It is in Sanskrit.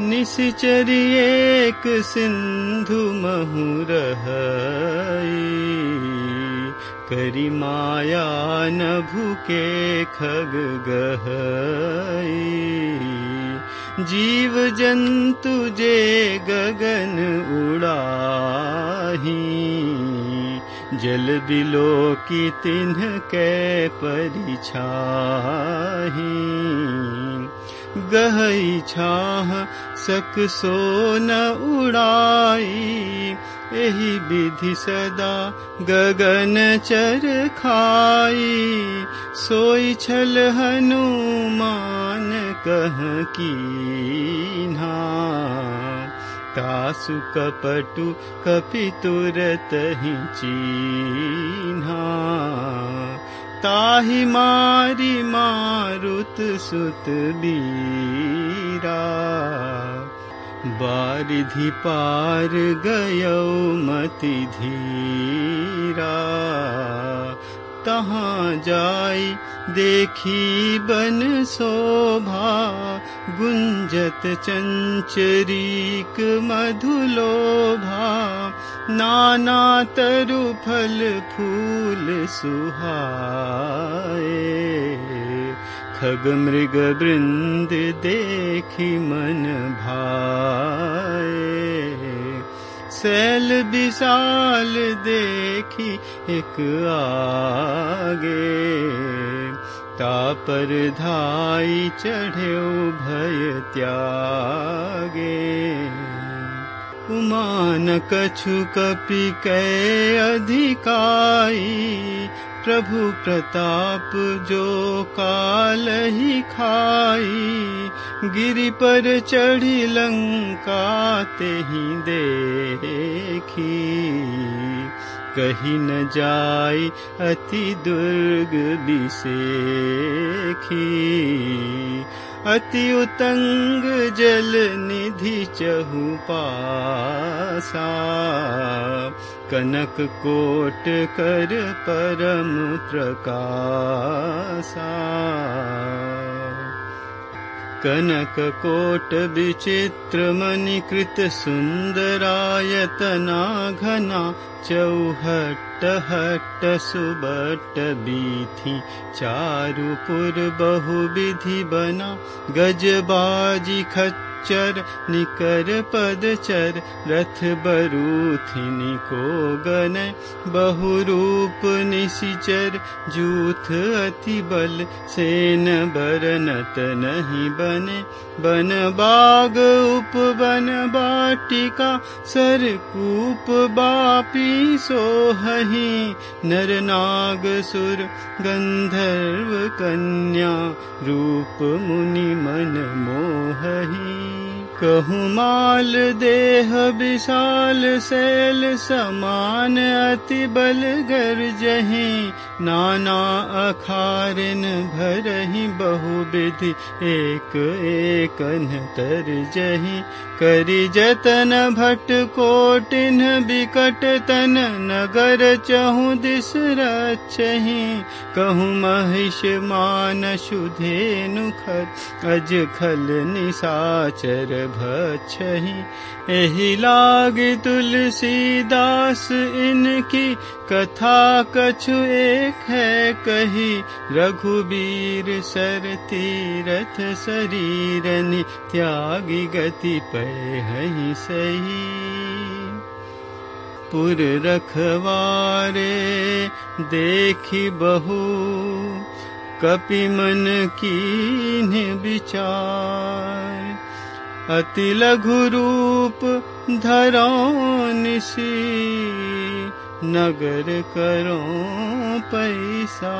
निशिचरी एक महुर करी माया न भूके खग गह जीव जंतु जे गगन उड़ाही। जल बिलो की तिन्ह के परिछाही छाह सक सो न उड़ाई। एहि विधि सदा गगन चर खाई। सोई छल हनुमान कह की तासु कपटु कपि तुरत ही चीन्हा ताहि मारी मारुत सुत बीरा बारिधि पार गयो मति धीरा तहाँ जाई देखी बन शोभा गुंजत चंचरीक मधुलोभा नाना तरु फल फूल सुहाए। खग मृग वृंद देखी मन भाए सैल विशाल देखी एक आगे। तापर धाई चढ़े भय त्यागे। उमान कछु कपि कै अधिकाई प्रभु प्रताप जो काल ही खाई गिरि पर चढ़ी लंका ते ही देखी। कही न जाय अति दुर्ग बिसेखी अति उतंग जल निधि चहु पासा कनक कोट कर परम प्रकाशा कनक कोट विचित्र मणिकृत सुन्दरायतना घना चौहट हट सुबट बीथी चारुपुर बहुविधि बना गजबाजी चर निकर पद चर रथ बरूथिनी को गन बहुरूप निशिचर जूथ अति बल सेन बरनत नहीं बने। बन बाग उप बन बाटिका सर कूप बापी सोहही। नर नाग सुर गंधर्व कन्या रूप मुनि मन मोहही कहूँ माल देह विशाल शैल समान अति बल गर जही। नाना अखारिन भरही बहु विधि एक एक तर जही। करी जतन भट कोटिन बिकट तन नगर चहु दिस रही कहूँ महिष मान सुधेनु खर अज खल निसाचर एहि लाग तुलसीदास इनकी कथा कछु एक है कही। रघुबीर सर तीरथ शरीरनि त्यागी गति पे हई सही। पुर रखवारे देखी बहु कपि मन की विचार अति लघु रूप धरोनिसी नगर करो पैसा